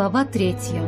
Глава третья.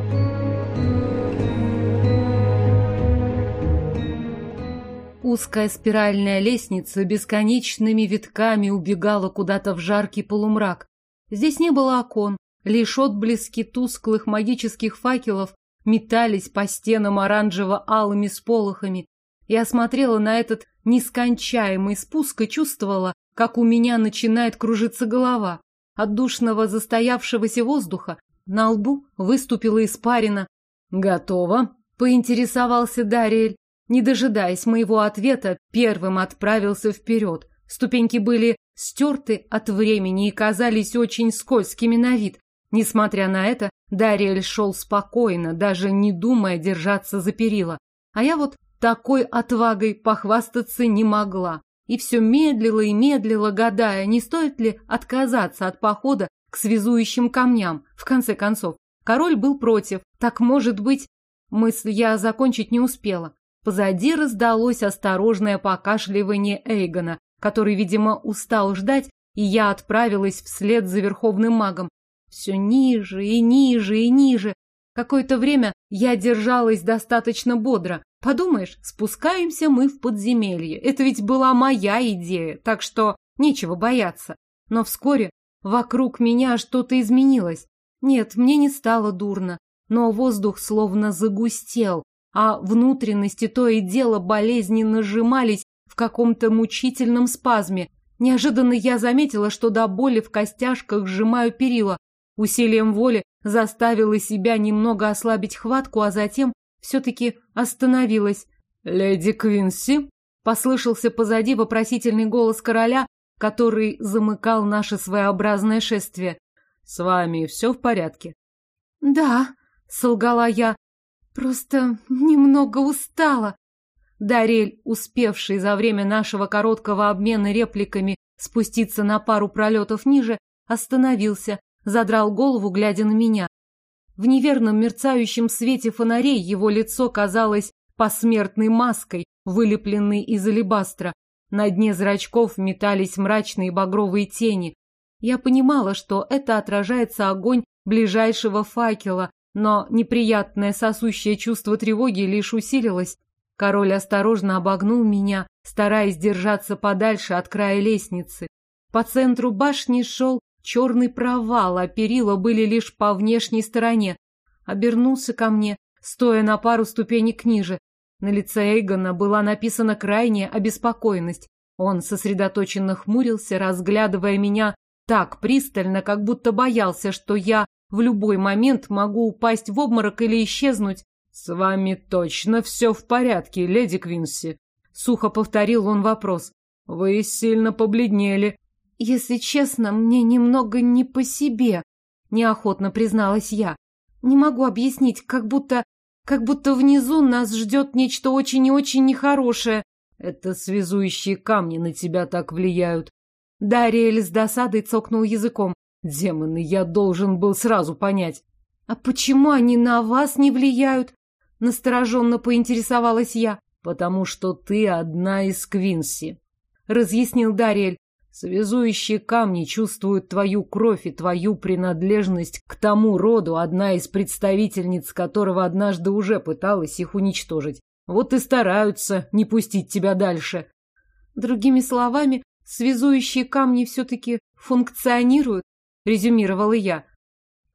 Узкая спиральная лестница бесконечными витками убегала куда-то в жаркий полумрак. Здесь не было окон, лишь отблески тусклых магических факелов метались по стенам оранжево-алыми сполохами. Я смотрела на этот нескончаемый спуск и чувствовала, как у меня начинает кружиться голова. От душного застоявшегося воздуха на лбу выступила испарина. «Готово», — поинтересовался Дариэль. Не дожидаясь моего ответа, первым отправился вперед. Ступеньки были стерты от времени и казались очень скользкими на вид. Несмотря на это, Дариэль шел спокойно, даже не думая держаться за перила. А я вот такой отвагой похвастаться не могла. И все медлила и медлила, гадая, не стоит ли отказаться от похода к связующим камням. В конце концов, король был против. Так может быть... Мысль я закончить не успела. Позади раздалось осторожное покашливание Эйгона, который, видимо, устал ждать, и я отправилась вслед за верховным магом. Все ниже и ниже и ниже. Какое-то время я держалась достаточно бодро. Подумаешь, спускаемся мы в подземелье. Это ведь была моя идея, так что нечего бояться. Но вскоре Вокруг меня что-то изменилось. Нет, мне не стало дурно, но воздух словно загустел, а внутренности то и дело болезни нажимались в каком-то мучительном спазме. Неожиданно я заметила, что до боли в костяшках сжимаю перила. Усилием воли заставила себя немного ослабить хватку, а затем все-таки остановилась. «Леди Квинси?» — послышался позади вопросительный голос короля, который замыкал наше своеобразное шествие. «С вами все в порядке?» «Да», — солгала я, — «просто немного устала». Дарель, успевший за время нашего короткого обмена репликами спуститься на пару пролетов ниже, остановился, задрал голову, глядя на меня. В неверном мерцающем свете фонарей его лицо казалось посмертной маской, вылепленной из алебастра, на дне зрачков метались мрачные багровые тени. Я понимала, что это отражается огонь ближайшего факела, но неприятное сосущее чувство тревоги лишь усилилось. Король осторожно обогнул меня, стараясь держаться подальше от края лестницы. По центру башни шел черный провал, а перила были лишь по внешней стороне. Обернулся ко мне, стоя на пару ступенек ниже, на лице Эйгона была написана крайняя обеспокоенность. Он сосредоточенно хмурился, разглядывая меня так пристально, как будто боялся, что я в любой момент могу упасть в обморок или исчезнуть. «С вами точно все в порядке, леди Квинси», — сухо повторил он вопрос. «Вы сильно побледнели». «Если честно, мне немного не по себе», — неохотно призналась я. «Не могу объяснить, как будто как будто внизу нас ждет нечто очень и очень нехорошее. Это связующие камни на тебя так влияют. Дариэль с досадой цокнул языком. Демоны, я должен был сразу понять. А почему они на вас не влияют? Настороженно поинтересовалась я. Потому что ты одна из Квинси. Разъяснил Дариэль. Связующие камни чувствуют твою кровь и твою принадлежность к тому роду, одна из представительниц которого однажды уже пыталась их уничтожить. Вот и стараются не пустить тебя дальше. Другими словами, связующие камни все-таки функционируют, резюмировала я.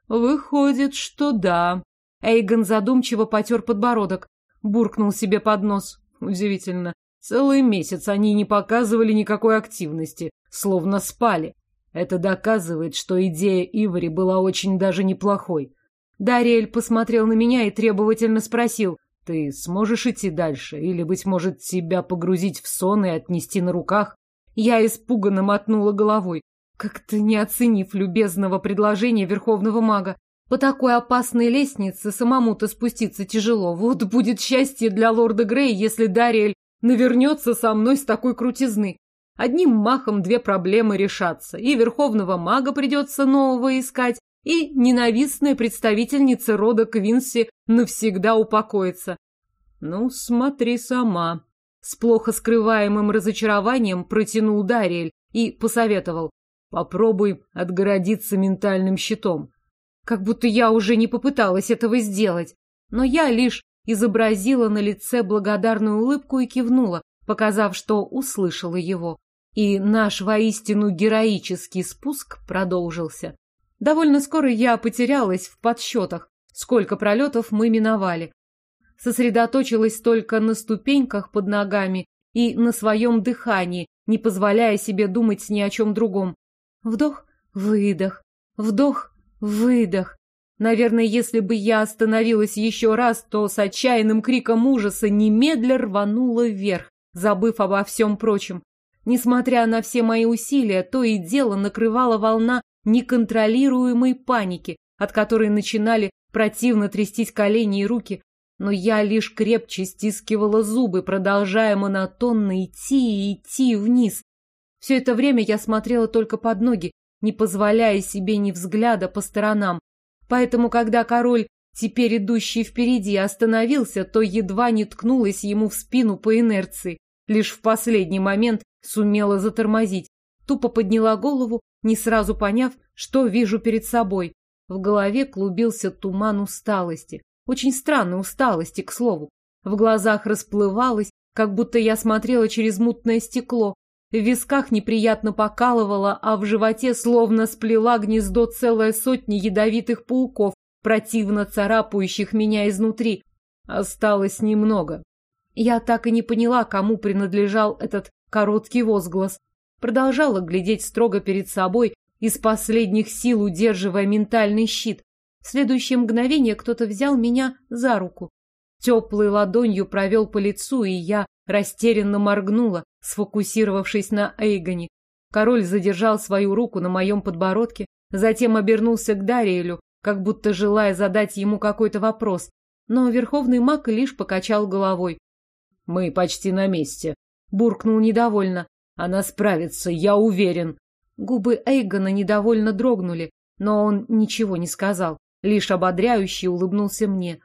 Выходит, что да. Эйгон задумчиво потер подбородок, буркнул себе под нос. Удивительно. Целый месяц они не показывали никакой активности, словно спали. Это доказывает, что идея Ивари была очень даже неплохой. Дариэль посмотрел на меня и требовательно спросил, «Ты сможешь идти дальше? Или, быть может, тебя погрузить в сон и отнести на руках?» Я испуганно мотнула головой, как-то не оценив любезного предложения верховного мага. По такой опасной лестнице самому-то спуститься тяжело. Вот будет счастье для лорда Грея, если Дариэль навернется со мной с такой крутизны. Одним махом две проблемы решатся. И верховного мага придется нового искать, и ненавистная представительница рода Квинси навсегда упокоится. Ну, смотри сама. С плохо скрываемым разочарованием протянул Дариэль и посоветовал. Попробуй отгородиться ментальным щитом. Как будто я уже не попыталась этого сделать. Но я лишь изобразила на лице благодарную улыбку и кивнула, показав, что услышала его. И наш воистину героический спуск продолжился. Довольно скоро я потерялась в подсчетах, сколько пролетов мы миновали. Сосредоточилась только на ступеньках под ногами и на своем дыхании, не позволяя себе думать ни о чем другом. Вдох, выдох, вдох, выдох. Наверное, если бы я остановилась еще раз, то с отчаянным криком ужаса немедля рванула вверх, забыв обо всем прочем. Несмотря на все мои усилия, то и дело накрывала волна неконтролируемой паники, от которой начинали противно трястись колени и руки, но я лишь крепче стискивала зубы, продолжая монотонно идти и идти вниз. Все это время я смотрела только под ноги, не позволяя себе ни взгляда по сторонам, Поэтому, когда король, теперь идущий впереди, остановился, то едва не ткнулась ему в спину по инерции. Лишь в последний момент сумела затормозить. Тупо подняла голову, не сразу поняв, что вижу перед собой. В голове клубился туман усталости. Очень странной усталости, к слову. В глазах расплывалось, как будто я смотрела через мутное стекло, в висках неприятно покалывало, а в животе словно сплела гнездо целая сотня ядовитых пауков, противно царапающих меня изнутри. Осталось немного. Я так и не поняла, кому принадлежал этот короткий возглас. Продолжала глядеть строго перед собой, из последних сил удерживая ментальный щит. В следующее мгновение кто-то взял меня за руку. Теплой ладонью провел по лицу, и я растерянно моргнула, сфокусировавшись на Эйгоне. Король задержал свою руку на моем подбородке, затем обернулся к Дариэлю, как будто желая задать ему какой-то вопрос, но верховный маг лишь покачал головой. «Мы почти на месте», — буркнул недовольно. «Она справится, я уверен». Губы Эйгона недовольно дрогнули, но он ничего не сказал, лишь ободряюще улыбнулся мне.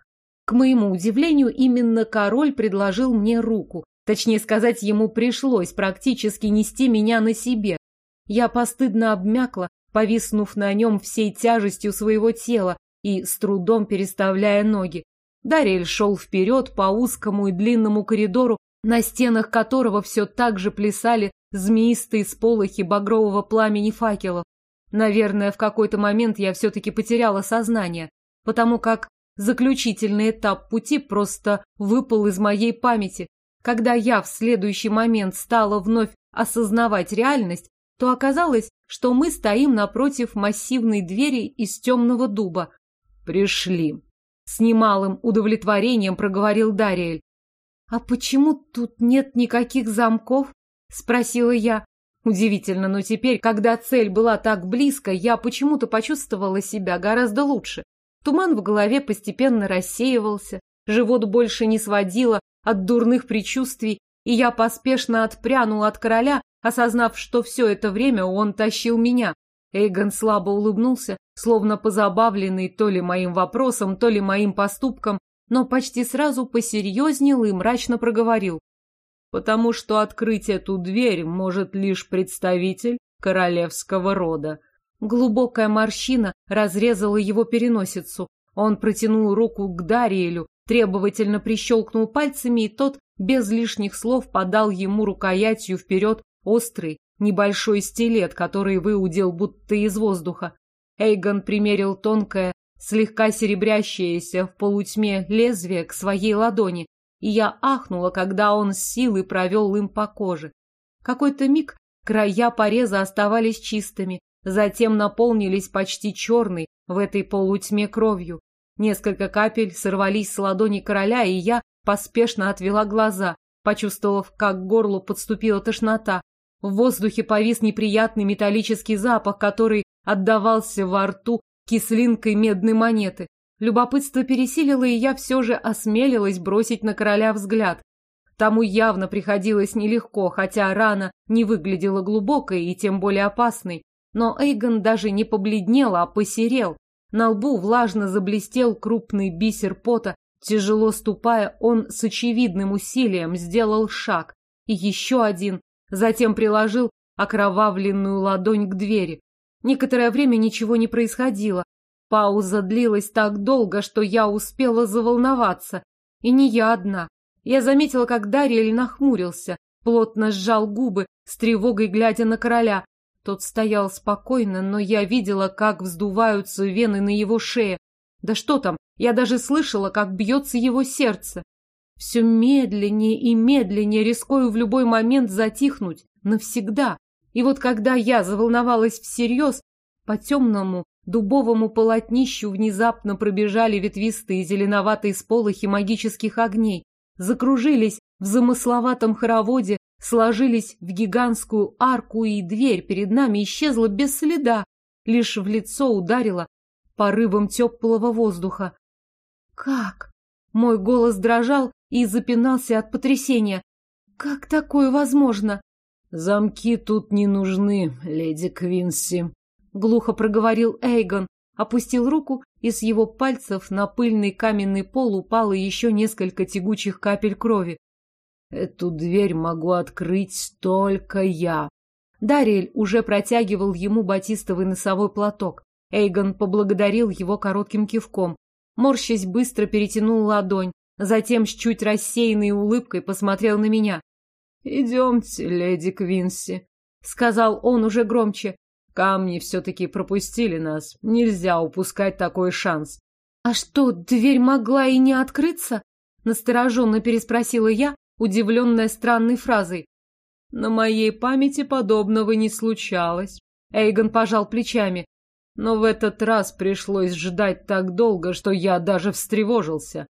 К моему удивлению, именно король предложил мне руку, Точнее сказать, ему пришлось практически нести меня на себе. Я постыдно обмякла, повиснув на нем всей тяжестью своего тела и с трудом переставляя ноги. Дарель шел вперед по узкому и длинному коридору, на стенах которого все так же плясали змеистые сполохи багрового пламени факелов. Наверное, в какой-то момент я все-таки потеряла сознание, потому как заключительный этап пути просто выпал из моей памяти, когда я в следующий момент стала вновь осознавать реальность, то оказалось, что мы стоим напротив массивной двери из темного дуба. «Пришли!» — с немалым удовлетворением проговорил Дариэль. «А почему тут нет никаких замков?» — спросила я. Удивительно, но теперь, когда цель была так близко, я почему-то почувствовала себя гораздо лучше. Туман в голове постепенно рассеивался, живот больше не сводило, от дурных предчувствий, и я поспешно отпрянула от короля, осознав, что все это время он тащил меня. Эйгон слабо улыбнулся, словно позабавленный то ли моим вопросом, то ли моим поступком, но почти сразу посерьезнел и мрачно проговорил. «Потому что открыть эту дверь может лишь представитель королевского рода». Глубокая морщина разрезала его переносицу. Он протянул руку к Дариэлю, требовательно прищелкнул пальцами, и тот без лишних слов подал ему рукоятью вперед острый, небольшой стилет, который выудил будто из воздуха. Эйгон примерил тонкое, слегка серебрящееся в полутьме лезвие к своей ладони, и я ахнула, когда он с силой провел им по коже. Какой-то миг края пореза оставались чистыми, затем наполнились почти черной в этой полутьме кровью, Несколько капель сорвались с ладони короля, и я поспешно отвела глаза, почувствовав, как к горлу подступила тошнота. В воздухе повис неприятный металлический запах, который отдавался во рту кислинкой медной монеты. Любопытство пересилило, и я все же осмелилась бросить на короля взгляд. Тому явно приходилось нелегко, хотя рана не выглядела глубокой и тем более опасной. Но Эйгон даже не побледнел, а посерел, на лбу влажно заблестел крупный бисер пота, тяжело ступая, он с очевидным усилием сделал шаг. И еще один, затем приложил окровавленную ладонь к двери. Некоторое время ничего не происходило. Пауза длилась так долго, что я успела заволноваться. И не я одна. Я заметила, как Дарьель нахмурился, плотно сжал губы, с тревогой глядя на короля, Тот стоял спокойно, но я видела, как вздуваются вены на его шее. Да что там, я даже слышала, как бьется его сердце. Все медленнее и медленнее рискую в любой момент затихнуть навсегда. И вот когда я заволновалась всерьез, по темному дубовому полотнищу внезапно пробежали ветвистые зеленоватые сполохи магических огней, закружились в замысловатом хороводе, сложились в гигантскую арку, и дверь перед нами исчезла без следа, лишь в лицо ударила порывом теплого воздуха. «Как?» Мой голос дрожал и запинался от потрясения. «Как такое возможно?» «Замки тут не нужны, леди Квинси», — глухо проговорил Эйгон, опустил руку, и с его пальцев на пыльный каменный пол упало еще несколько тягучих капель крови. «Эту дверь могу открыть только я». Дариэль уже протягивал ему батистовый носовой платок. Эйгон поблагодарил его коротким кивком. Морщись быстро перетянул ладонь, затем с чуть рассеянной улыбкой посмотрел на меня. «Идемте, леди Квинси», — сказал он уже громче. «Камни все-таки пропустили нас. Нельзя упускать такой шанс». «А что, дверь могла и не открыться?» — настороженно переспросила я, удивленная странной фразой. На моей памяти подобного не случалось. Эйгон пожал плечами. Но в этот раз пришлось ждать так долго, что я даже встревожился.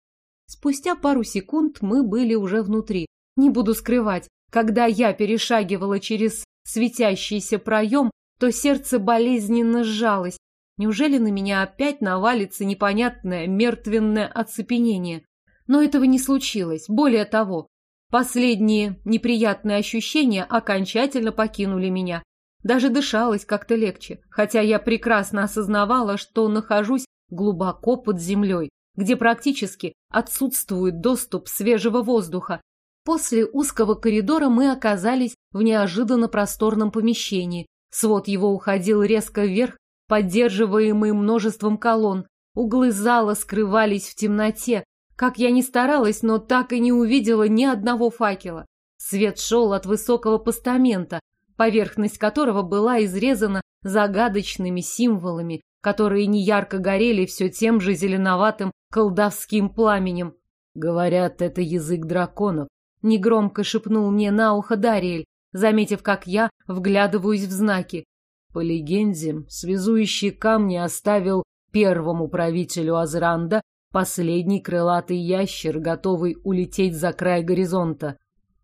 Спустя пару секунд мы были уже внутри. Не буду скрывать, когда я перешагивала через светящийся проем, то сердце болезненно сжалось. Неужели на меня опять навалится непонятное мертвенное оцепенение? Но этого не случилось. Более того, Последние неприятные ощущения окончательно покинули меня. Даже дышалось как-то легче, хотя я прекрасно осознавала, что нахожусь глубоко под землей, где практически отсутствует доступ свежего воздуха. После узкого коридора мы оказались в неожиданно просторном помещении. Свод его уходил резко вверх, поддерживаемый множеством колонн. Углы зала скрывались в темноте, как я ни старалась, но так и не увидела ни одного факела. Свет шел от высокого постамента, поверхность которого была изрезана загадочными символами, которые неярко горели все тем же зеленоватым колдовским пламенем. «Говорят, это язык драконов», — негромко шепнул мне на ухо Дариэль, заметив, как я вглядываюсь в знаки. По легенде, связующие камни оставил первому правителю Азранда Последний крылатый ящер, готовый улететь за край горизонта.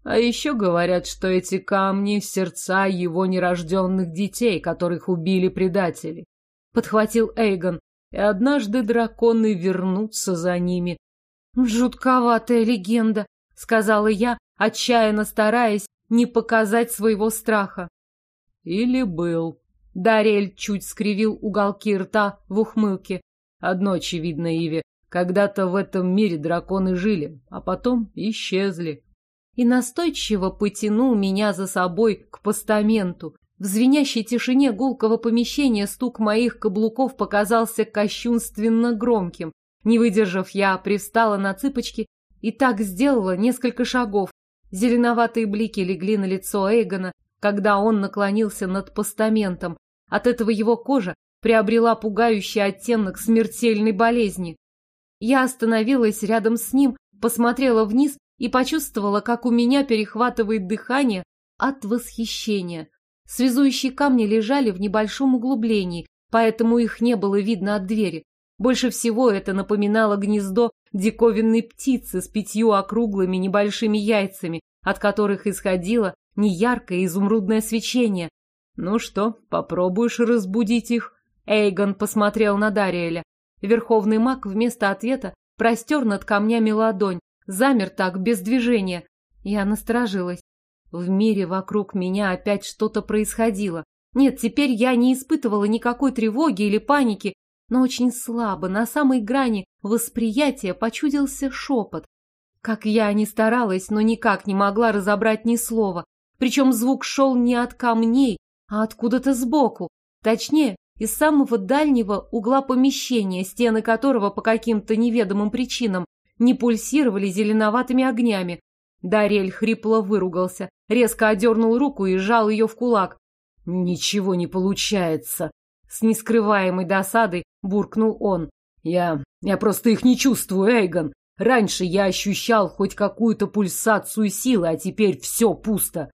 А еще говорят, что эти камни — сердца его нерожденных детей, которых убили предатели. Подхватил Эйгон, и однажды драконы вернутся за ними. «Жутковатая легенда», — сказала я, отчаянно стараясь не показать своего страха. «Или был». Дарель чуть скривил уголки рта в ухмылке. «Одно очевидно, Иви, когда-то в этом мире драконы жили, а потом исчезли. И настойчиво потянул меня за собой к постаменту. В звенящей тишине гулкого помещения стук моих каблуков показался кощунственно громким. Не выдержав, я привстала на цыпочки и так сделала несколько шагов. Зеленоватые блики легли на лицо Эйгона, когда он наклонился над постаментом. От этого его кожа приобрела пугающий оттенок смертельной болезни. Я остановилась рядом с ним, посмотрела вниз и почувствовала, как у меня перехватывает дыхание от восхищения. Связующие камни лежали в небольшом углублении, поэтому их не было видно от двери. Больше всего это напоминало гнездо диковинной птицы с пятью округлыми небольшими яйцами, от которых исходило неяркое изумрудное свечение. «Ну что, попробуешь разбудить их?» Эйгон посмотрел на Дариэля. Верховный маг вместо ответа простер над камнями ладонь, замер так, без движения. Я насторожилась. В мире вокруг меня опять что-то происходило. Нет, теперь я не испытывала никакой тревоги или паники, но очень слабо, на самой грани восприятия почудился шепот. Как я ни старалась, но никак не могла разобрать ни слова. Причем звук шел не от камней, а откуда-то сбоку. Точнее, из самого дальнего угла помещения, стены которого по каким-то неведомым причинам не пульсировали зеленоватыми огнями. Дарель хрипло выругался, резко одернул руку и сжал ее в кулак. «Ничего не получается!» С нескрываемой досадой буркнул он. «Я... я просто их не чувствую, Эйгон! Раньше я ощущал хоть какую-то пульсацию силы, а теперь все пусто!»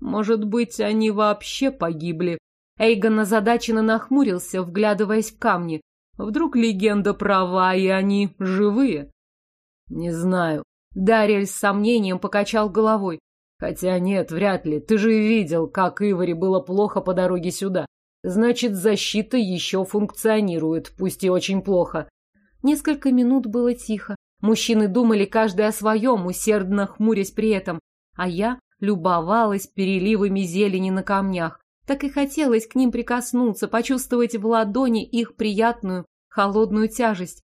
«Может быть, они вообще погибли?» Эйгон озадаченно нахмурился, вглядываясь в камни. Вдруг легенда права, и они живые? Не знаю. Дарья с сомнением покачал головой. Хотя нет, вряд ли. Ты же видел, как Иваре было плохо по дороге сюда. Значит, защита еще функционирует, пусть и очень плохо. Несколько минут было тихо. Мужчины думали каждый о своем, усердно хмурясь при этом. А я любовалась переливами зелени на камнях. Так и хотелось к ним прикоснуться, почувствовать в ладони их приятную, холодную тяжесть.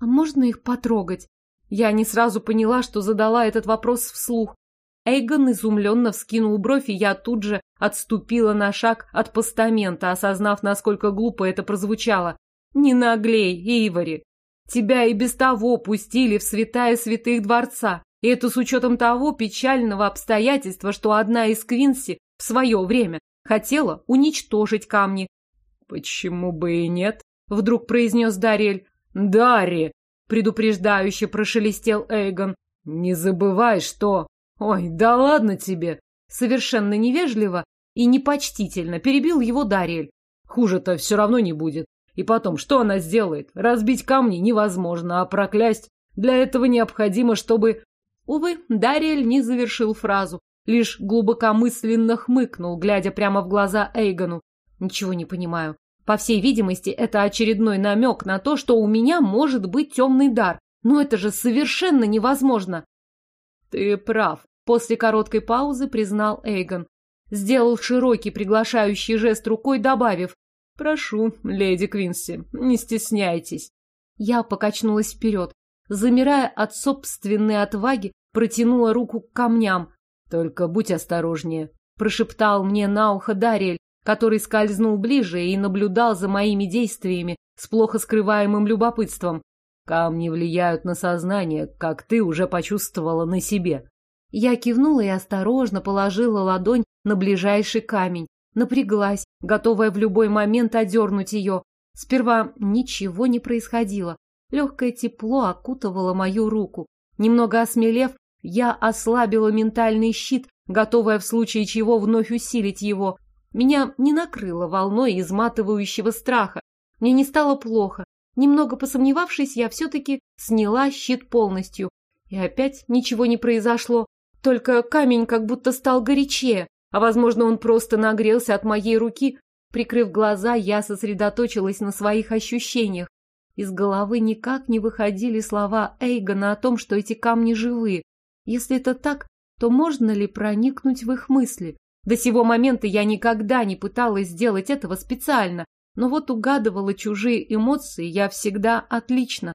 А можно их потрогать? Я не сразу поняла, что задала этот вопрос вслух. Эйгон изумленно вскинул бровь, и я тут же отступила на шаг от постамента, осознав, насколько глупо это прозвучало. «Не наглей, Ивари! Тебя и без того пустили в святая святых дворца, и это с учетом того печального обстоятельства, что одна из Квинси в свое время хотела уничтожить камни. «Почему бы и нет?» — вдруг произнес Дарель. «Дарри!» — предупреждающе прошелестел Эйгон. «Не забывай, что...» «Ой, да ладно тебе!» Совершенно невежливо и непочтительно перебил его Дарель. «Хуже-то все равно не будет. И потом, что она сделает? Разбить камни невозможно, а проклясть... Для этого необходимо, чтобы...» Увы, Дарель не завершил фразу. Лишь глубоко мысленных мыкнул, глядя прямо в глаза Эйгону. Ничего не понимаю. По всей видимости, это очередной намек на то, что у меня может быть темный дар. Но это же совершенно невозможно. Ты прав. После короткой паузы признал Эйгон. Сделал широкий приглашающий жест рукой, добавив «Прошу, леди Квинси, не стесняйтесь». Я покачнулась вперед, замирая от собственной отваги, протянула руку к камням. Только будь осторожнее, прошептал мне на ухо Дарель, который скользнул ближе и наблюдал за моими действиями с плохо скрываемым любопытством. Камни влияют на сознание, как ты уже почувствовала на себе. Я кивнула и осторожно положила ладонь на ближайший камень, напряглась, готовая в любой момент одернуть ее. Сперва ничего не происходило. Легкое тепло окутывало мою руку. Немного осмелев, я ослабила ментальный щит, готовая в случае чего вновь усилить его. Меня не накрыло волной изматывающего страха. Мне не стало плохо. Немного посомневавшись, я все-таки сняла щит полностью. И опять ничего не произошло. Только камень как будто стал горячее, а, возможно, он просто нагрелся от моей руки. Прикрыв глаза, я сосредоточилась на своих ощущениях. Из головы никак не выходили слова Эйгона о том, что эти камни живые, если это так, то можно ли проникнуть в их мысли? До сего момента я никогда не пыталась сделать этого специально, но вот угадывала чужие эмоции я всегда отлично.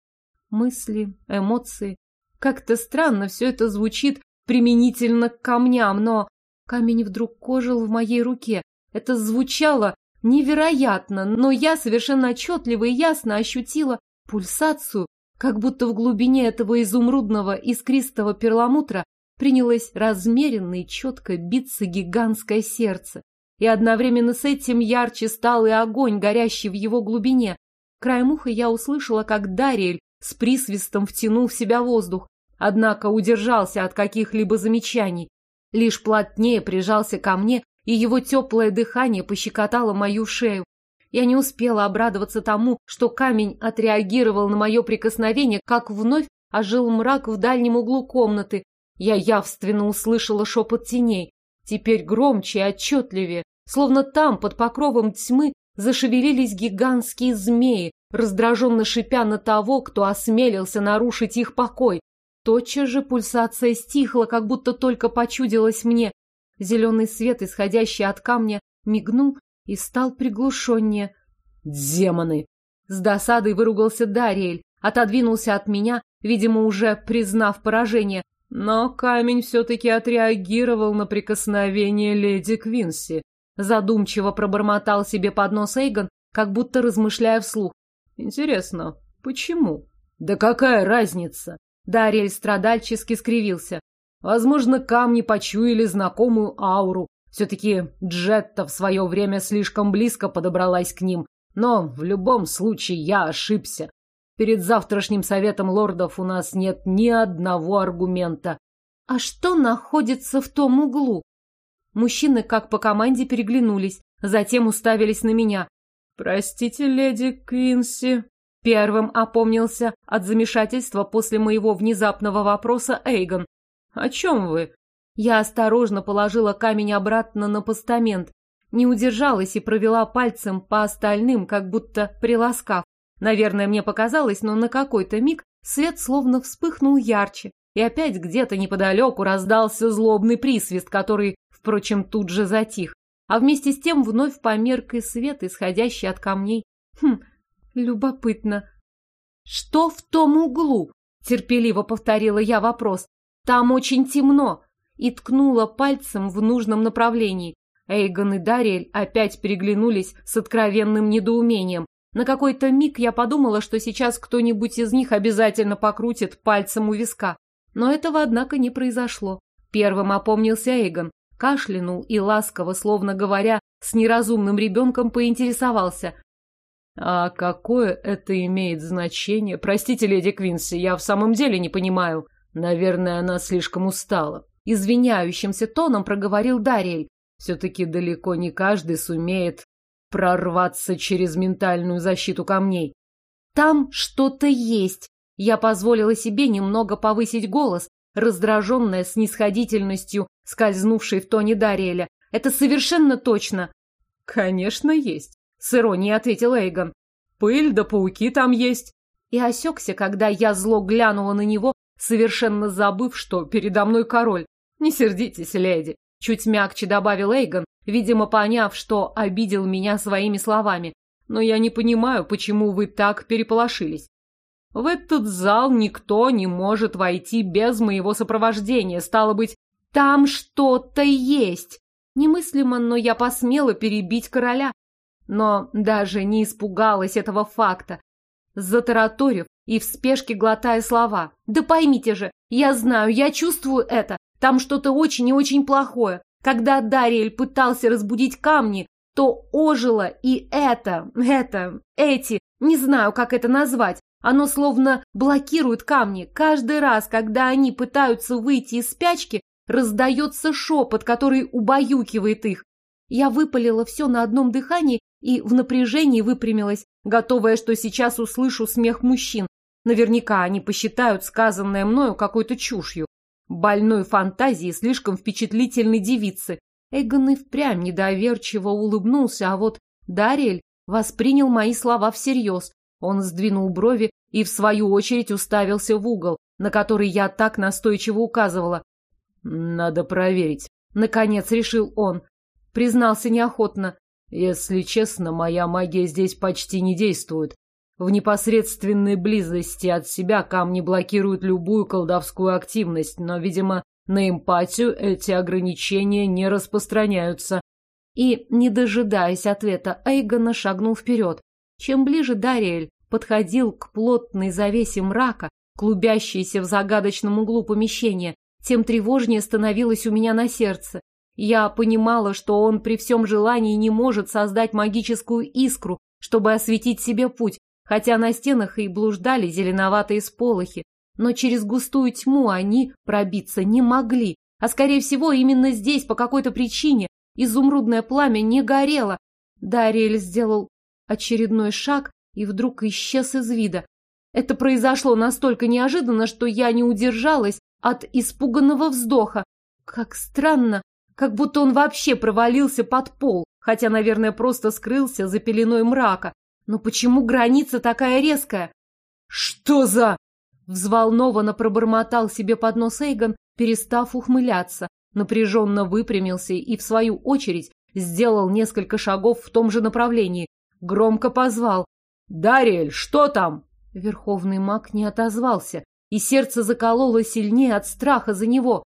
Мысли, эмоции. Как-то странно все это звучит применительно к камням, но камень вдруг кожил в моей руке. Это звучало невероятно, но я совершенно отчетливо и ясно ощутила пульсацию как будто в глубине этого изумрудного искристого перламутра принялось размеренно и четко биться гигантское сердце. И одновременно с этим ярче стал и огонь, горящий в его глубине. Краем уха я услышала, как Дариэль с присвистом втянул в себя воздух, однако удержался от каких-либо замечаний. Лишь плотнее прижался ко мне, и его теплое дыхание пощекотало мою шею. Я не успела обрадоваться тому, что камень отреагировал на мое прикосновение, как вновь ожил мрак в дальнем углу комнаты. Я явственно услышала шепот теней, теперь громче и отчетливее, словно там, под покровом тьмы, зашевелились гигантские змеи, раздраженно шипя на того, кто осмелился нарушить их покой. Тотчас же пульсация стихла, как будто только почудилась мне. Зеленый свет, исходящий от камня, мигнул и стал приглушеннее. «Демоны!» С досадой выругался Дариэль, отодвинулся от меня, видимо, уже признав поражение, но камень все-таки отреагировал на прикосновение леди Квинси. Задумчиво пробормотал себе под нос Эйгон, как будто размышляя вслух. «Интересно, почему?» «Да какая разница?» Дариэль страдальчески скривился. «Возможно, камни почуяли знакомую ауру, все-таки Джетта в свое время слишком близко подобралась к ним, но в любом случае я ошибся. Перед завтрашним советом лордов у нас нет ни одного аргумента. А что находится в том углу? Мужчины, как по команде, переглянулись, затем уставились на меня. «Простите, леди Квинси», — первым опомнился от замешательства после моего внезапного вопроса Эйгон. «О чем вы?» Я осторожно положила камень обратно на постамент, не удержалась и провела пальцем по остальным, как будто приласкав. Наверное, мне показалось, но на какой-то миг свет словно вспыхнул ярче, и опять где-то неподалеку раздался злобный присвист, который, впрочем, тут же затих. А вместе с тем вновь померк и свет, исходящий от камней. Хм, любопытно. «Что в том углу?» – терпеливо повторила я вопрос. «Там очень темно». и ткнула пальцем в нужном направлении. Эйгон и Дариэль опять переглянулись с откровенным недоумением. На какой-то миг я подумала, что сейчас кто-нибудь из них обязательно покрутит пальцем у виска. Но этого, однако, не произошло. Первым опомнился Эйгон, кашлянул и ласково, словно говоря, с неразумным ребенком поинтересовался. «А какое это имеет значение? Простите, леди Квинси, я в самом деле не понимаю. Наверное, она слишком устала» извиняющимся тоном проговорил Дариэль. Все-таки далеко не каждый сумеет прорваться через ментальную защиту камней. Там что-то есть. Я позволила себе немного повысить голос, раздраженная снисходительностью, скользнувшей в тоне Дариэля. Это совершенно точно. Конечно, есть, с иронией ответил Эйгон. Пыль да пауки там есть. И осекся, когда я зло глянула на него, совершенно забыв, что передо мной король. «Не сердитесь, леди», — чуть мягче добавил Эйгон, видимо, поняв, что обидел меня своими словами. «Но я не понимаю, почему вы так переполошились. В этот зал никто не может войти без моего сопровождения, стало быть, там что-то есть. Немыслимо, но я посмела перебить короля. Но даже не испугалась этого факта. Затараторив и в спешке глотая слова. «Да поймите же, я знаю, я чувствую это. Там что-то очень и очень плохое. Когда Дариэль пытался разбудить камни, то ожило и это, это, эти, не знаю, как это назвать. Оно словно блокирует камни. Каждый раз, когда они пытаются выйти из спячки, раздается шепот, который убаюкивает их. Я выпалила все на одном дыхании и в напряжении выпрямилась, готовая, что сейчас услышу смех мужчин. Наверняка они посчитают сказанное мною какой-то чушью больной фантазии слишком впечатлительной девицы. Эгон и впрямь недоверчиво улыбнулся, а вот Дариэль воспринял мои слова всерьез. Он сдвинул брови и, в свою очередь, уставился в угол, на который я так настойчиво указывала. «Надо проверить», — наконец решил он. Признался неохотно. «Если честно, моя магия здесь почти не действует. В непосредственной близости от себя камни блокируют любую колдовскую активность, но, видимо, на эмпатию эти ограничения не распространяются. И, не дожидаясь ответа, Эйгона шагнул вперед. Чем ближе Дариэль подходил к плотной завесе мрака, клубящейся в загадочном углу помещения, тем тревожнее становилось у меня на сердце. Я понимала, что он при всем желании не может создать магическую искру, чтобы осветить себе путь, хотя на стенах и блуждали зеленоватые сполохи, но через густую тьму они пробиться не могли, а, скорее всего, именно здесь по какой-то причине изумрудное пламя не горело. Дариэль сделал очередной шаг и вдруг исчез из вида. Это произошло настолько неожиданно, что я не удержалась от испуганного вздоха. Как странно, как будто он вообще провалился под пол, хотя, наверное, просто скрылся за пеленой мрака, но «Ну почему граница такая резкая? Что за... Взволнованно пробормотал себе под нос Эйгон, перестав ухмыляться, напряженно выпрямился и, в свою очередь, сделал несколько шагов в том же направлении. Громко позвал. «Дариэль, что там?» Верховный маг не отозвался, и сердце закололо сильнее от страха за него.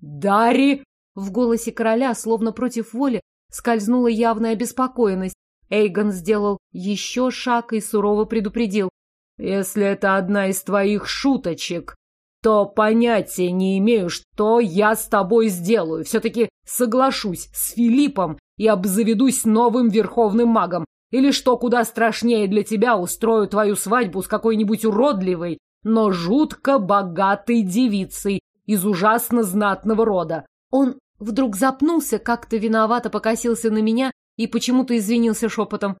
«Дари!» В голосе короля, словно против воли, скользнула явная обеспокоенность, Эйгон сделал еще шаг и сурово предупредил. «Если это одна из твоих шуточек, то понятия не имею, что я с тобой сделаю. Все-таки соглашусь с Филиппом и обзаведусь новым верховным магом. Или что куда страшнее для тебя, устрою твою свадьбу с какой-нибудь уродливой, но жутко богатой девицей из ужасно знатного рода. Он вдруг запнулся, как-то виновато покосился на меня и почему-то извинился шепотом.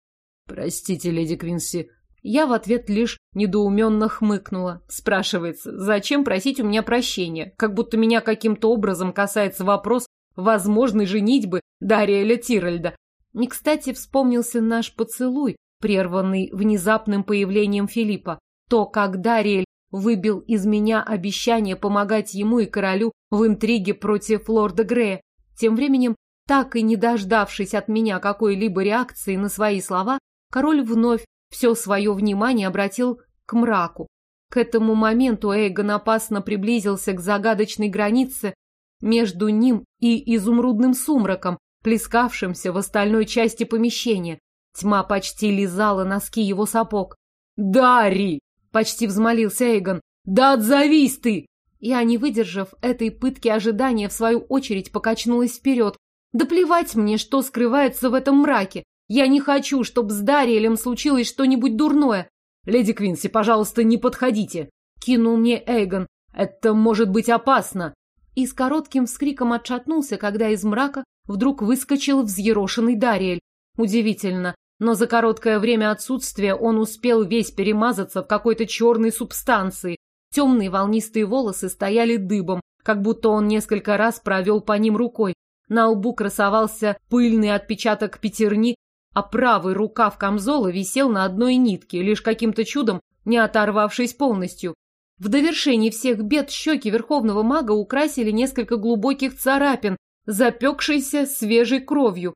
«Простите, леди Квинси». Я в ответ лишь недоуменно хмыкнула. Спрашивается, зачем просить у меня прощения? Как будто меня каким-то образом касается вопрос возможной женитьбы Дариэля Тиральда. Не кстати вспомнился наш поцелуй, прерванный внезапным появлением Филиппа. То, как Дариэль выбил из меня обещание помогать ему и королю в интриге против лорда Грея. Тем временем Так и не дождавшись от меня какой-либо реакции на свои слова, король вновь все свое внимание обратил к мраку. К этому моменту Эйгон опасно приблизился к загадочной границе между ним и изумрудным сумраком, плескавшимся в остальной части помещения. Тьма почти лизала носки его сапог. «Дари!» — почти взмолился Эйгон. «Да отзовись ты!» Я, не выдержав этой пытки ожидания, в свою очередь покачнулась вперед, да плевать мне, что скрывается в этом мраке. Я не хочу, чтобы с Дариэлем случилось что-нибудь дурное. Леди Квинси, пожалуйста, не подходите. Кинул мне Эйгон. Это может быть опасно. И с коротким вскриком отшатнулся, когда из мрака вдруг выскочил взъерошенный Дариэль. Удивительно, но за короткое время отсутствия он успел весь перемазаться в какой-то черной субстанции. Темные волнистые волосы стояли дыбом, как будто он несколько раз провел по ним рукой. На лбу красовался пыльный отпечаток пятерни, а правый рукав камзола висел на одной нитке, лишь каким-то чудом не оторвавшись полностью. В довершении всех бед щеки верховного мага украсили несколько глубоких царапин, запекшейся свежей кровью.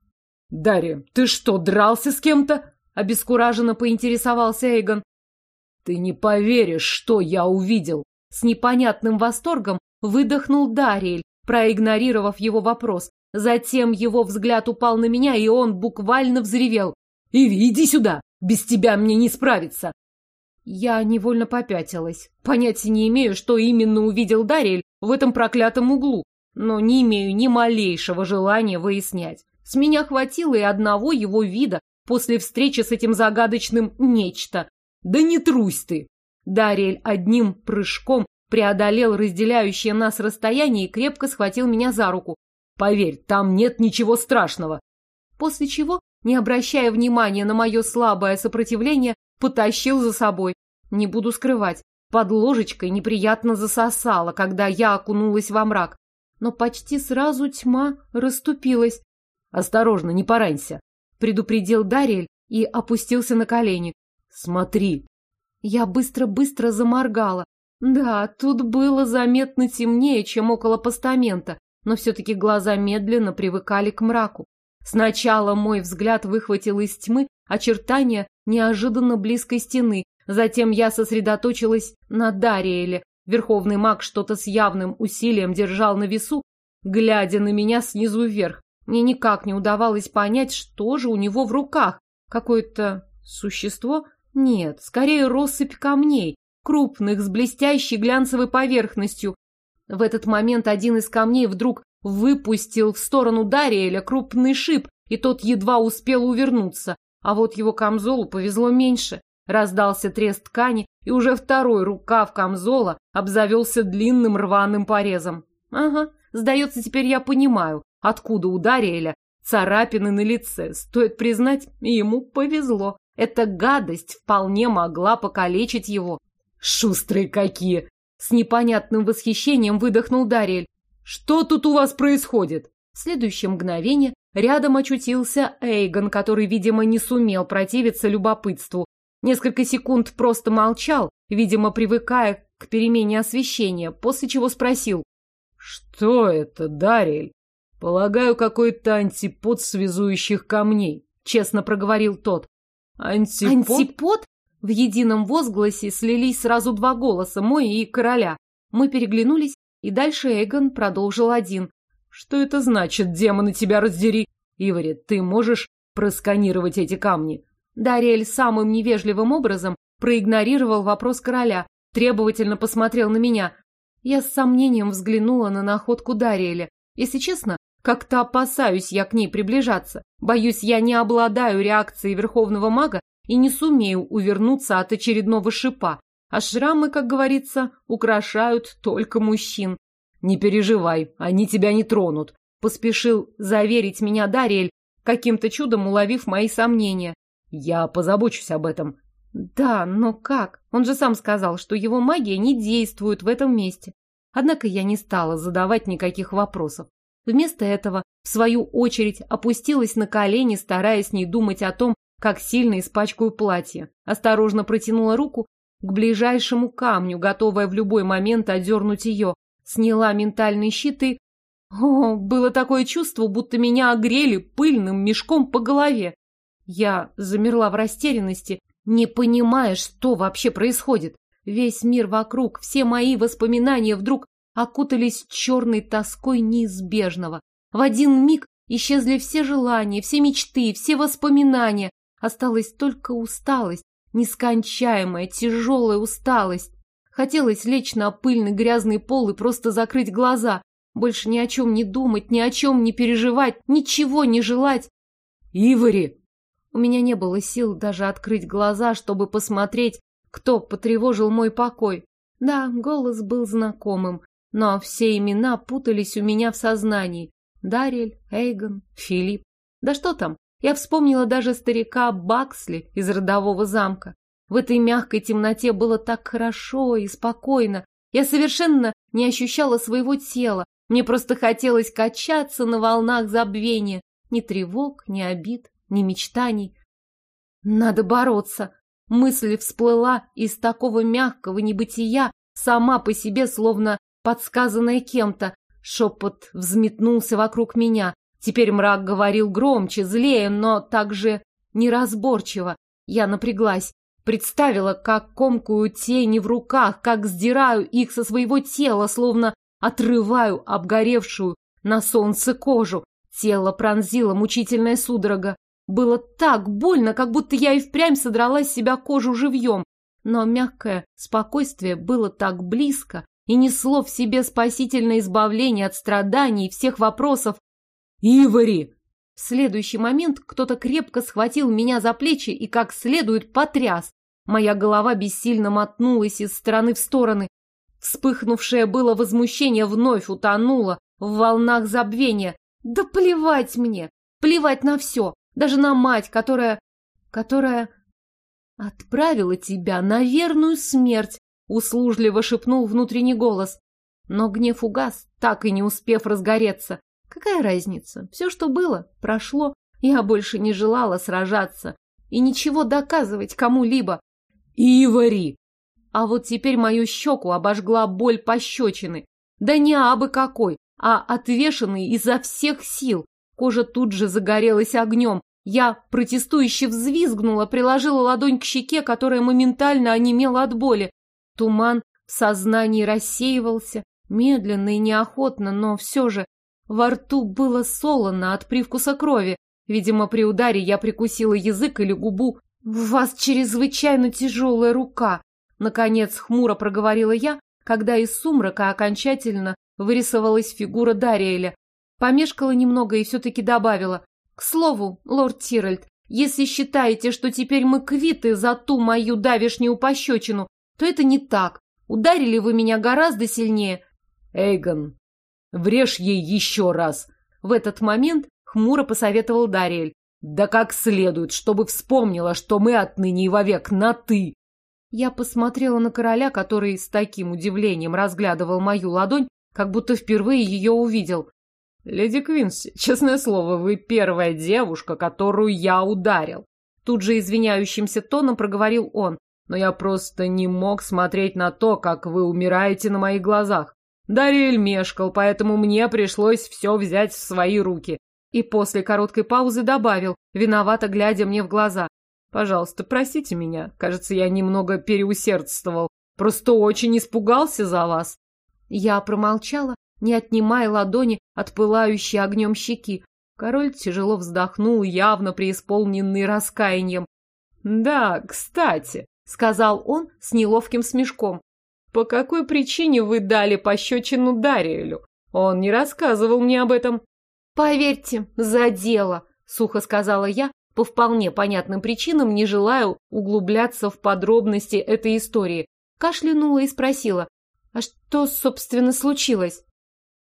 «Дарья, ты что, дрался с кем-то?» – обескураженно поинтересовался Эйгон. «Ты не поверишь, что я увидел!» С непонятным восторгом выдохнул Дариэль, проигнорировав его вопрос. Затем его взгляд упал на меня, и он буквально взревел. «Иви, иди сюда! Без тебя мне не справиться!» Я невольно попятилась. Понятия не имею, что именно увидел Дарель в этом проклятом углу, но не имею ни малейшего желания выяснять. С меня хватило и одного его вида после встречи с этим загадочным нечто. Да не трусь ты! Дарель одним прыжком преодолел разделяющее нас расстояние и крепко схватил меня за руку. Поверь, там нет ничего страшного. После чего, не обращая внимания на мое слабое сопротивление, потащил за собой. Не буду скрывать, под ложечкой неприятно засосало, когда я окунулась во мрак. Но почти сразу тьма расступилась. «Осторожно, не поранься», — предупредил Дарель и опустился на колени. «Смотри». Я быстро-быстро заморгала. Да, тут было заметно темнее, чем около постамента но все-таки глаза медленно привыкали к мраку. Сначала мой взгляд выхватил из тьмы очертания неожиданно близкой стены, затем я сосредоточилась на Дариэле. Верховный маг что-то с явным усилием держал на весу, глядя на меня снизу вверх. Мне никак не удавалось понять, что же у него в руках. Какое-то существо? Нет, скорее россыпь камней, крупных, с блестящей глянцевой поверхностью, в этот момент один из камней вдруг выпустил в сторону Дариэля крупный шип, и тот едва успел увернуться. А вот его камзолу повезло меньше. Раздался треск ткани, и уже второй рукав камзола обзавелся длинным рваным порезом. Ага, сдается, теперь я понимаю, откуда у Дариэля царапины на лице. Стоит признать, ему повезло. Эта гадость вполне могла покалечить его. «Шустрые какие!» С непонятным восхищением выдохнул Дарель. «Что тут у вас происходит?» В следующее мгновение рядом очутился Эйгон, который, видимо, не сумел противиться любопытству. Несколько секунд просто молчал, видимо, привыкая к перемене освещения, после чего спросил. «Что это, Дарель?» «Полагаю, какой-то антипод связующих камней», — честно проговорил тот. «Антипод?» «Антипод?» В едином возгласе слились сразу два голоса, мой и короля. Мы переглянулись, и дальше Эгон продолжил один. «Что это значит, демоны тебя раздери? Ивари, ты можешь просканировать эти камни?» Дариэль самым невежливым образом проигнорировал вопрос короля, требовательно посмотрел на меня. Я с сомнением взглянула на находку Дариэля. Если честно, как-то опасаюсь я к ней приближаться. Боюсь, я не обладаю реакцией верховного мага и не сумею увернуться от очередного шипа, а шрамы, как говорится, украшают только мужчин. «Не переживай, они тебя не тронут», — поспешил заверить меня Дариэль, каким-то чудом уловив мои сомнения. «Я позабочусь об этом». «Да, но как? Он же сам сказал, что его магия не действует в этом месте». Однако я не стала задавать никаких вопросов. Вместо этого, в свою очередь, опустилась на колени, стараясь не думать о том, как сильно испачкаю платье. Осторожно протянула руку к ближайшему камню, готовая в любой момент одернуть ее. Сняла ментальные щиты. О, было такое чувство, будто меня огрели пыльным мешком по голове. Я замерла в растерянности, не понимая, что вообще происходит. Весь мир вокруг, все мои воспоминания вдруг окутались черной тоской неизбежного. В один миг исчезли все желания, все мечты, все воспоминания. Осталась только усталость, нескончаемая, тяжелая усталость. Хотелось лечь на пыльный грязный пол и просто закрыть глаза, больше ни о чем не думать, ни о чем не переживать, ничего не желать. «Ивори!» У меня не было сил даже открыть глаза, чтобы посмотреть, кто потревожил мой покой. Да, голос был знакомым, но все имена путались у меня в сознании. Дарель, Эйгон, Филипп. Да что там, я вспомнила даже старика Баксли из родового замка. В этой мягкой темноте было так хорошо и спокойно. Я совершенно не ощущала своего тела. Мне просто хотелось качаться на волнах забвения. Ни тревог, ни обид, ни мечтаний. Надо бороться. Мысль всплыла из такого мягкого небытия, сама по себе, словно подсказанная кем-то. Шепот взметнулся вокруг меня. Теперь мрак говорил громче, злее, но также неразборчиво. Я напряглась, представила, как комкую тени в руках, как сдираю их со своего тела, словно отрываю обгоревшую на солнце кожу. Тело пронзило мучительная судорога. Было так больно, как будто я и впрямь содрала с себя кожу живьем. Но мягкое спокойствие было так близко и несло в себе спасительное избавление от страданий и всех вопросов, Ивари!» В следующий момент кто-то крепко схватил меня за плечи и как следует потряс. Моя голова бессильно мотнулась из стороны в стороны. Вспыхнувшее было возмущение вновь утонуло в волнах забвения. «Да плевать мне! Плевать на все! Даже на мать, которая... которая...» «Отправила тебя на верную смерть!» — услужливо шепнул внутренний голос. Но гнев угас, так и не успев разгореться. Какая разница? Все, что было, прошло. Я больше не желала сражаться и ничего доказывать кому-либо. Ивари! А вот теперь мою щеку обожгла боль пощечины. Да не абы какой, а отвешенный изо всех сил. Кожа тут же загорелась огнем. Я протестующе взвизгнула, приложила ладонь к щеке, которая моментально онемела от боли. Туман в сознании рассеивался, медленно и неохотно, но все же во рту было солоно от привкуса крови. Видимо, при ударе я прикусила язык или губу. «У вас чрезвычайно тяжелая рука!» Наконец хмуро проговорила я, когда из сумрака окончательно вырисовалась фигура Дариэля. Помешкала немного и все-таки добавила. «К слову, лорд Тиральд, если считаете, что теперь мы квиты за ту мою давишнюю пощечину, то это не так. Ударили вы меня гораздо сильнее». «Эйгон, Врежь ей еще раз. В этот момент хмуро посоветовал Дариэль. Да как следует, чтобы вспомнила, что мы отныне и вовек на «ты». Я посмотрела на короля, который с таким удивлением разглядывал мою ладонь, как будто впервые ее увидел. «Леди Квинси, честное слово, вы первая девушка, которую я ударил». Тут же извиняющимся тоном проговорил он. «Но я просто не мог смотреть на то, как вы умираете на моих глазах. Дариэль мешкал, поэтому мне пришлось все взять в свои руки. И после короткой паузы добавил, виновато глядя мне в глаза. «Пожалуйста, простите меня. Кажется, я немного переусердствовал. Просто очень испугался за вас». Я промолчала, не отнимая ладони от пылающей огнем щеки. Король тяжело вздохнул, явно преисполненный раскаянием. «Да, кстати», — сказал он с неловким смешком. По какой причине вы дали пощечину Дариэлю? Он не рассказывал мне об этом. Поверьте, за дело, сухо сказала я, по вполне понятным причинам не желаю углубляться в подробности этой истории. Кашлянула и спросила, а что, собственно, случилось?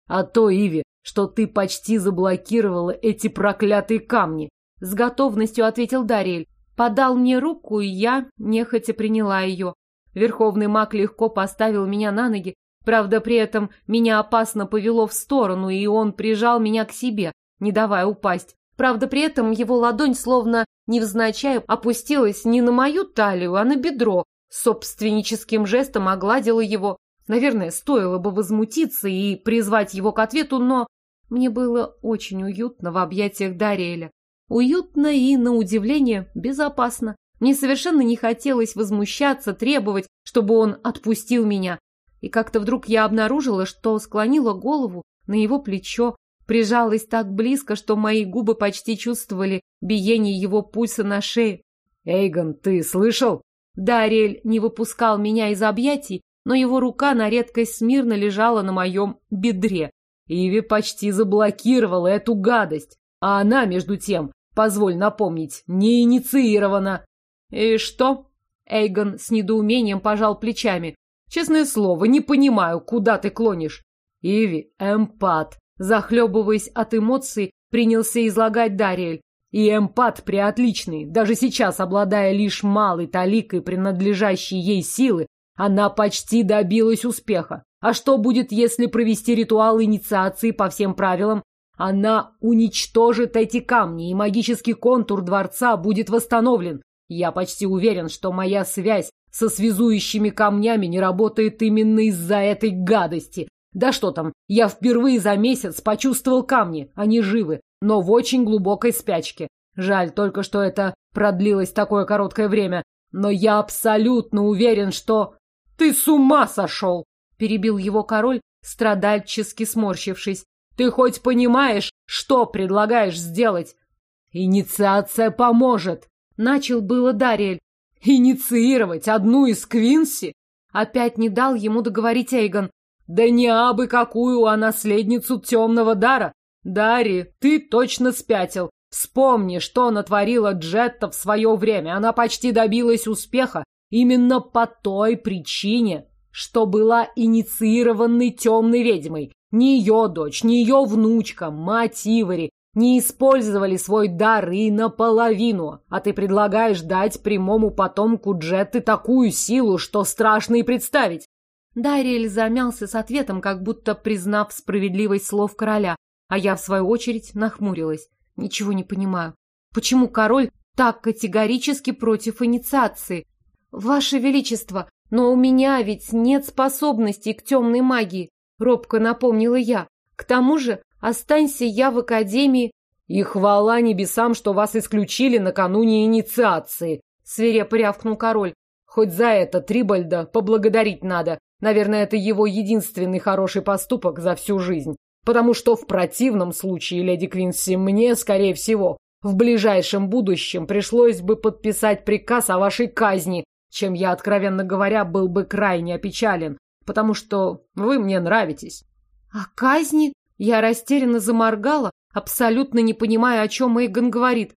А то, Иви, что ты почти заблокировала эти проклятые камни, с готовностью ответил Дариэль. Подал мне руку, и я нехотя приняла ее. Верховный маг легко поставил меня на ноги, правда, при этом меня опасно повело в сторону, и он прижал меня к себе, не давая упасть. Правда, при этом его ладонь словно невзначай опустилась не на мою талию, а на бедро. Собственническим жестом огладила его. Наверное, стоило бы возмутиться и призвать его к ответу, но мне было очень уютно в объятиях Дариэля. Уютно и, на удивление, безопасно. Мне совершенно не хотелось возмущаться, требовать, чтобы он отпустил меня. И как-то вдруг я обнаружила, что склонила голову на его плечо, прижалась так близко, что мои губы почти чувствовали биение его пульса на шее. «Эйгон, ты слышал?» Дариэль не выпускал меня из объятий, но его рука на редкость смирно лежала на моем бедре. Иви почти заблокировала эту гадость, а она, между тем, позволь напомнить, не инициирована. И что? Эйгон с недоумением пожал плечами. Честное слово, не понимаю, куда ты клонишь. Иви, эмпат. Захлебываясь от эмоций, принялся излагать Дариэль. И эмпат приотличный, даже сейчас, обладая лишь малой таликой принадлежащей ей силы, она почти добилась успеха. А что будет, если провести ритуал инициации по всем правилам? Она уничтожит эти камни, и магический контур дворца будет восстановлен. Я почти уверен, что моя связь со связующими камнями не работает именно из-за этой гадости. Да что там, я впервые за месяц почувствовал камни, они живы, но в очень глубокой спячке. Жаль только, что это продлилось такое короткое время, но я абсолютно уверен, что... Ты с ума сошел! Перебил его король, страдальчески сморщившись. Ты хоть понимаешь, что предлагаешь сделать? Инициация поможет, Начал было Дариэль инициировать одну из Квинси. Опять не дал ему договорить Эйгон. Да не абы какую, а наследницу темного дара. Дарри, ты точно спятил. Вспомни, что натворила Джетта в свое время. Она почти добилась успеха именно по той причине, что была инициированной темной ведьмой. Не ее дочь, не ее внучка, мать Ивари, не использовали свой дар и наполовину, а ты предлагаешь дать прямому потомку Джетты такую силу, что страшно и представить. Дариэль замялся с ответом, как будто признав справедливость слов короля, а я, в свою очередь, нахмурилась. Ничего не понимаю. Почему король так категорически против инициации? «Ваше Величество, но у меня ведь нет способностей к темной магии», — робко напомнила я. «К тому же, Останься я в академии. И хвала небесам, что вас исключили накануне инициации, свирепо рявкнул король. Хоть за это Трибальда поблагодарить надо. Наверное, это его единственный хороший поступок за всю жизнь. Потому что в противном случае, леди Квинси, мне, скорее всего, в ближайшем будущем пришлось бы подписать приказ о вашей казни, чем я, откровенно говоря, был бы крайне опечален, потому что вы мне нравитесь. — А казни? Я растерянно заморгала, абсолютно не понимая, о чем Эйгон говорит.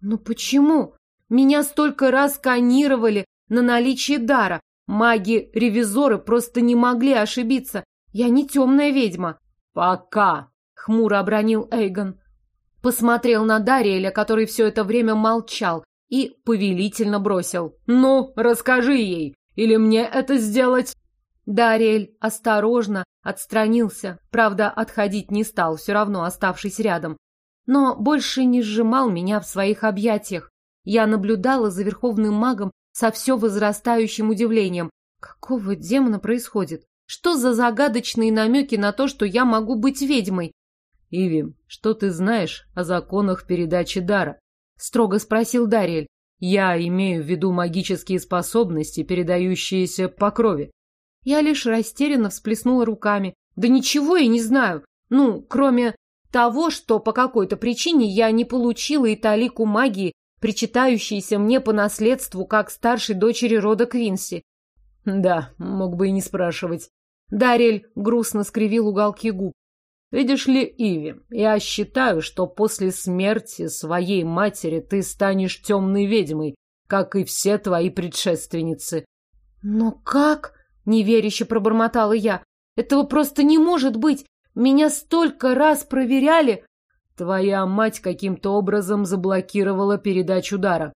«Ну почему? Меня столько раз сканировали на наличие дара. Маги-ревизоры просто не могли ошибиться. Я не темная ведьма». «Пока», — хмуро обронил Эйгон. Посмотрел на Дариэля, который все это время молчал, и повелительно бросил. «Ну, расскажи ей, или мне это сделать Дариэль осторожно отстранился, правда, отходить не стал, все равно оставшись рядом, но больше не сжимал меня в своих объятиях. Я наблюдала за верховным магом со все возрастающим удивлением. Какого демона происходит? Что за загадочные намеки на то, что я могу быть ведьмой? — Иви, что ты знаешь о законах передачи дара? — строго спросил Дариэль. — Я имею в виду магические способности, передающиеся по крови. Я лишь растерянно всплеснула руками. Да ничего я не знаю. Ну, кроме того, что по какой-то причине я не получила и талику магии, причитающейся мне по наследству как старшей дочери рода Квинси. Да, мог бы и не спрашивать. Дарель грустно скривил уголки губ. Видишь ли, Иви, я считаю, что после смерти своей матери ты станешь темной ведьмой, как и все твои предшественницы. Но как? неверяще пробормотала я. Этого просто не может быть. Меня столько раз проверяли. Твоя мать каким-то образом заблокировала передачу дара.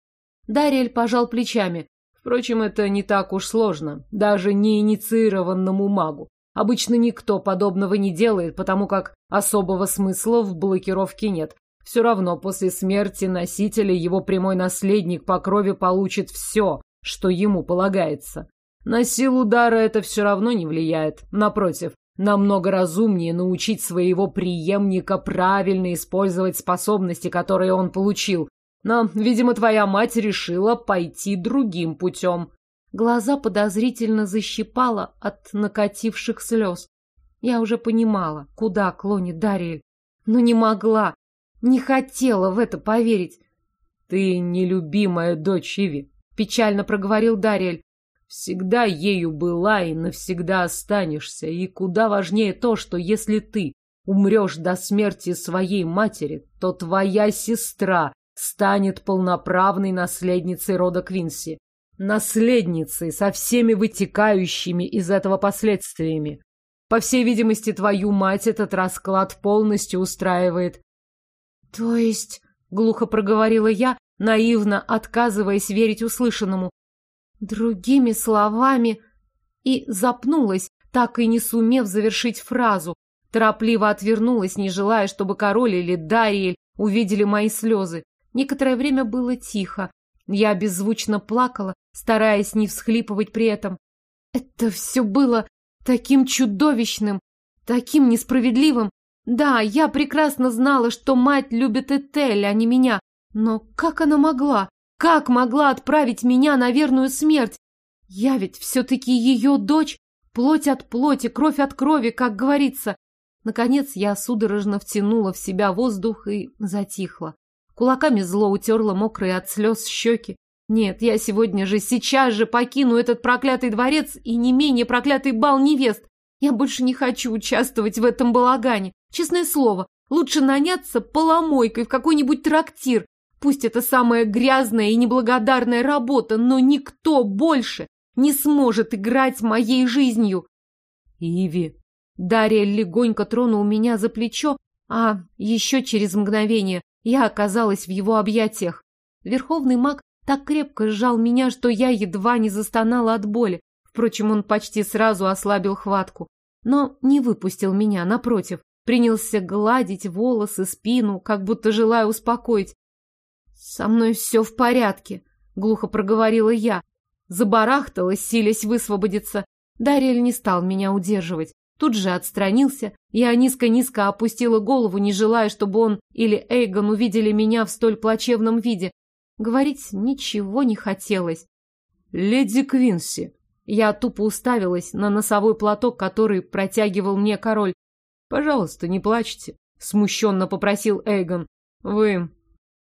Дариэль пожал плечами. Впрочем, это не так уж сложно, даже неинициированному магу. Обычно никто подобного не делает, потому как особого смысла в блокировке нет. Все равно после смерти носителя его прямой наследник по крови получит все, что ему полагается. На силу удара это все равно не влияет. Напротив, намного разумнее научить своего преемника правильно использовать способности, которые он получил. Но, видимо, твоя мать решила пойти другим путем. Глаза подозрительно защипала от накативших слез. Я уже понимала, куда клонит Дарьель, но не могла, не хотела в это поверить. — Ты нелюбимая дочь Иви, — печально проговорил Дарьель. Всегда ею была и навсегда останешься, и куда важнее то, что если ты умрешь до смерти своей матери, то твоя сестра станет полноправной наследницей рода Квинси. Наследницей со всеми вытекающими из этого последствиями. По всей видимости, твою мать этот расклад полностью устраивает. — То есть, — глухо проговорила я, наивно отказываясь верить услышанному, Другими словами... И запнулась, так и не сумев завершить фразу. Торопливо отвернулась, не желая, чтобы король или Дариэль увидели мои слезы. Некоторое время было тихо. Я беззвучно плакала, стараясь не всхлипывать при этом. Это все было таким чудовищным, таким несправедливым. Да, я прекрасно знала, что мать любит Этель, а не меня. Но как она могла? Как могла отправить меня на верную смерть? Я ведь все-таки ее дочь, плоть от плоти, кровь от крови, как говорится. Наконец я судорожно втянула в себя воздух и затихла. Кулаками зло утерла мокрые от слез щеки. Нет, я сегодня же, сейчас же покину этот проклятый дворец и не менее проклятый бал невест. Я больше не хочу участвовать в этом балагане. Честное слово, лучше наняться поломойкой в какой-нибудь трактир, Пусть это самая грязная и неблагодарная работа, но никто больше не сможет играть моей жизнью. Иви. Дарья легонько тронул меня за плечо, а еще через мгновение я оказалась в его объятиях. Верховный маг так крепко сжал меня, что я едва не застонала от боли. Впрочем, он почти сразу ослабил хватку. Но не выпустил меня, напротив. Принялся гладить волосы, спину, как будто желая успокоить. «Со мной все в порядке», — глухо проговорила я. Забарахталась, силясь высвободиться. Дарья не стал меня удерживать. Тут же отстранился. Я низко-низко опустила голову, не желая, чтобы он или Эйгон увидели меня в столь плачевном виде. Говорить ничего не хотелось. «Леди Квинси!» Я тупо уставилась на носовой платок, который протягивал мне король. «Пожалуйста, не плачьте», — смущенно попросил Эйгон. «Вы...»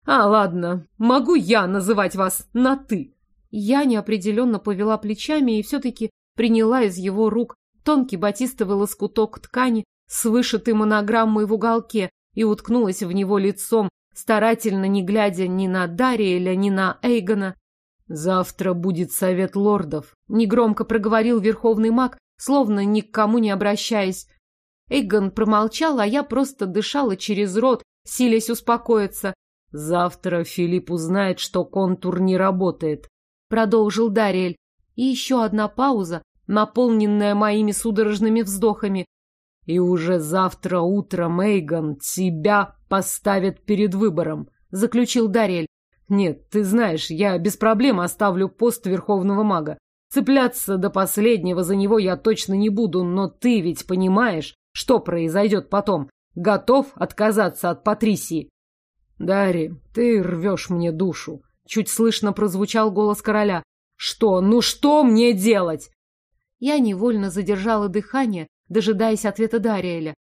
«А, ладно, могу я называть вас на «ты»?» Я неопределенно повела плечами и все-таки приняла из его рук тонкий батистовый лоскуток ткани с вышитой монограммой в уголке и уткнулась в него лицом, старательно не глядя ни на Дариэля, ни на Эйгона. «Завтра будет совет лордов», — негромко проговорил верховный маг, словно ни к кому не обращаясь. Эйгон промолчал, а я просто дышала через рот, силясь успокоиться, «Завтра Филипп узнает, что контур не работает», — продолжил Дарель. И еще одна пауза, наполненная моими судорожными вздохами. «И уже завтра утром, Эйгон, тебя поставят перед выбором», — заключил Дарель. «Нет, ты знаешь, я без проблем оставлю пост Верховного Мага. Цепляться до последнего за него я точно не буду, но ты ведь понимаешь, что произойдет потом. Готов отказаться от Патрисии?» Дарри, ты рвешь мне душу. Чуть слышно прозвучал голос короля. Что, ну что мне делать? Я невольно задержала дыхание, дожидаясь ответа Дариэля.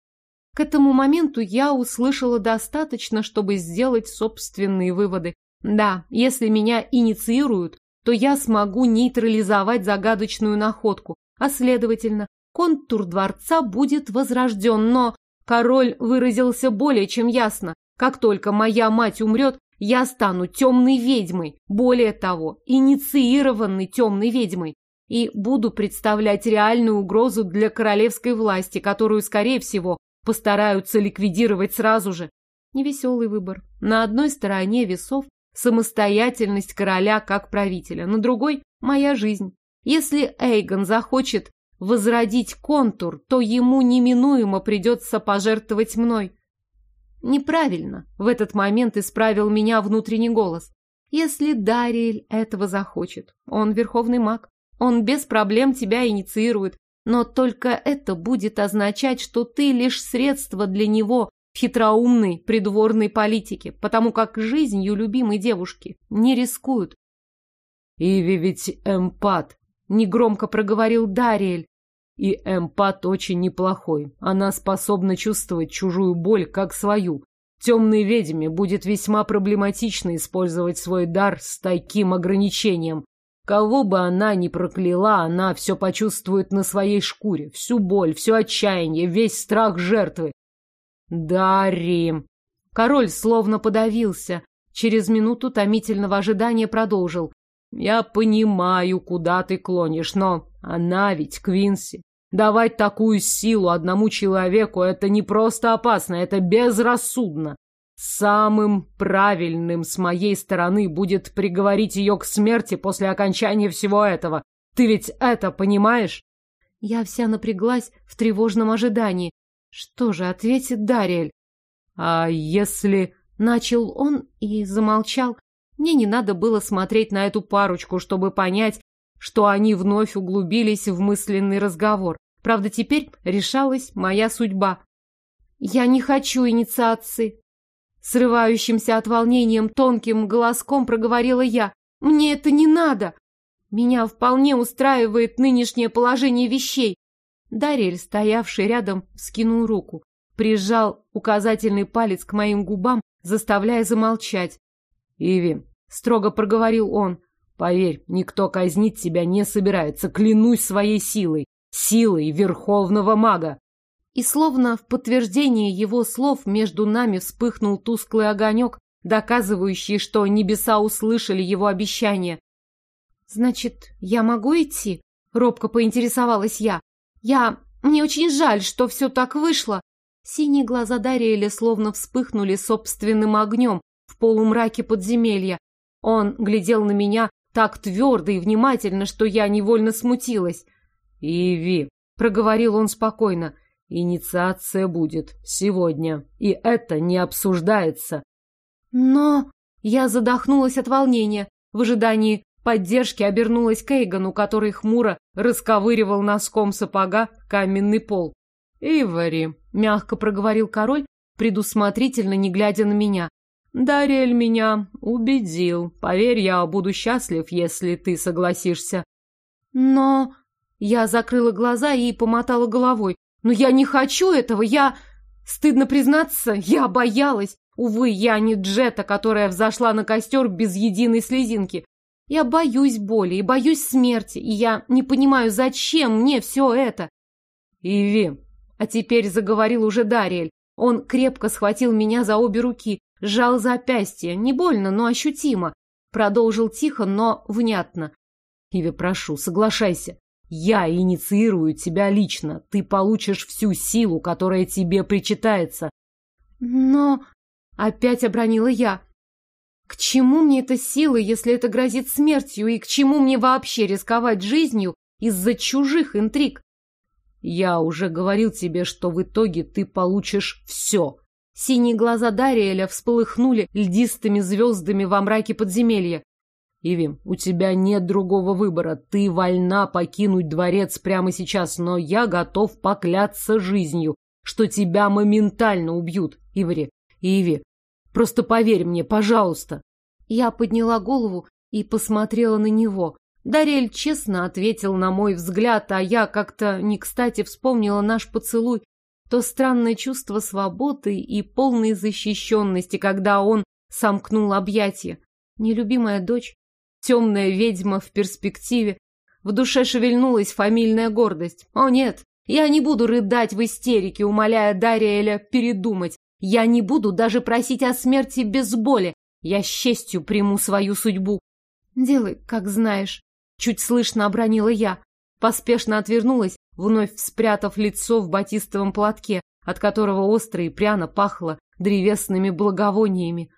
К этому моменту я услышала достаточно, чтобы сделать собственные выводы. Да, если меня инициируют, то я смогу нейтрализовать загадочную находку, а следовательно, контур дворца будет возрожден, но король выразился более чем ясно. Как только моя мать умрет, я стану темной ведьмой, более того, инициированной темной ведьмой, и буду представлять реальную угрозу для королевской власти, которую, скорее всего, постараются ликвидировать сразу же. Невеселый выбор. На одной стороне весов самостоятельность короля как правителя, на другой – моя жизнь. Если Эйгон захочет возродить контур, то ему неминуемо придется пожертвовать мной. Неправильно, в этот момент исправил меня внутренний голос. Если Дариэль этого захочет, он верховный маг, он без проблем тебя инициирует, но только это будет означать, что ты лишь средство для него в хитроумной придворной политике, потому как жизнью любимой девушки не рискуют. «Иви ведь эмпат», — негромко проговорил Дариэль, и эмпат очень неплохой. Она способна чувствовать чужую боль, как свою. Темной ведьме будет весьма проблематично использовать свой дар с таким ограничением. Кого бы она ни прокляла, она все почувствует на своей шкуре. Всю боль, все отчаяние, весь страх жертвы. Дари. Король словно подавился. Через минуту томительного ожидания продолжил. Я понимаю, куда ты клонишь, но она ведь Квинси. Давать такую силу одному человеку – это не просто опасно, это безрассудно. Самым правильным с моей стороны будет приговорить ее к смерти после окончания всего этого. Ты ведь это понимаешь? Я вся напряглась в тревожном ожидании. Что же ответит Дариэль? А если... Начал он и замолчал. Мне не надо было смотреть на эту парочку, чтобы понять, что они вновь углубились в мысленный разговор. Правда, теперь решалась моя судьба. «Я не хочу инициации!» Срывающимся от волнением тонким голоском проговорила я. «Мне это не надо! Меня вполне устраивает нынешнее положение вещей!» Дарель, стоявший рядом, скинул руку, прижал указательный палец к моим губам, заставляя замолчать. «Иви», — строго проговорил он, — «поверь, никто казнить тебя не собирается, клянусь своей силой силой верховного мага. И словно в подтверждение его слов между нами вспыхнул тусклый огонек, доказывающий, что небеса услышали его обещание. «Значит, я могу идти?» — робко поинтересовалась я. «Я... Мне очень жаль, что все так вышло». Синие глаза Дариэля словно вспыхнули собственным огнем в полумраке подземелья. Он глядел на меня так твердо и внимательно, что я невольно смутилась. «Иви!» — проговорил он спокойно. «Инициация будет сегодня, и это не обсуждается». «Но...» — я задохнулась от волнения. В ожидании поддержки обернулась Кейгану, который хмуро расковыривал носком сапога каменный пол. «Ивари», — мягко проговорил король, предусмотрительно не глядя на меня. Дарель меня убедил. Поверь, я буду счастлив, если ты согласишься». «Но...» Я закрыла глаза и помотала головой. Но я не хочу этого, я... Стыдно признаться, я боялась. Увы, я не Джета, которая взошла на костер без единой слезинки. Я боюсь боли и боюсь смерти, и я не понимаю, зачем мне все это. Иви, а теперь заговорил уже Дариэль. Он крепко схватил меня за обе руки, сжал запястье, не больно, но ощутимо. Продолжил тихо, но внятно. Иви, прошу, соглашайся. Я инициирую тебя лично. Ты получишь всю силу, которая тебе причитается. Но... Опять обронила я. К чему мне эта сила, если это грозит смертью, и к чему мне вообще рисковать жизнью из-за чужих интриг? Я уже говорил тебе, что в итоге ты получишь все. Синие глаза Дариэля вспыхнули льдистыми звездами во мраке подземелья. Иви, у тебя нет другого выбора. Ты вольна покинуть дворец прямо сейчас, но я готов покляться жизнью, что тебя моментально убьют. Иври, Иви, просто поверь мне, пожалуйста. Я подняла голову и посмотрела на него. Дарель честно ответил на мой взгляд, а я как-то не кстати вспомнила наш поцелуй. То странное чувство свободы и полной защищенности, когда он сомкнул объятия. Нелюбимая дочь, темная ведьма в перспективе. В душе шевельнулась фамильная гордость. О нет, я не буду рыдать в истерике, умоляя Дариэля передумать. Я не буду даже просить о смерти без боли. Я с честью приму свою судьбу. Делай, как знаешь. Чуть слышно обронила я. Поспешно отвернулась, вновь спрятав лицо в батистовом платке, от которого остро и пряно пахло древесными благовониями.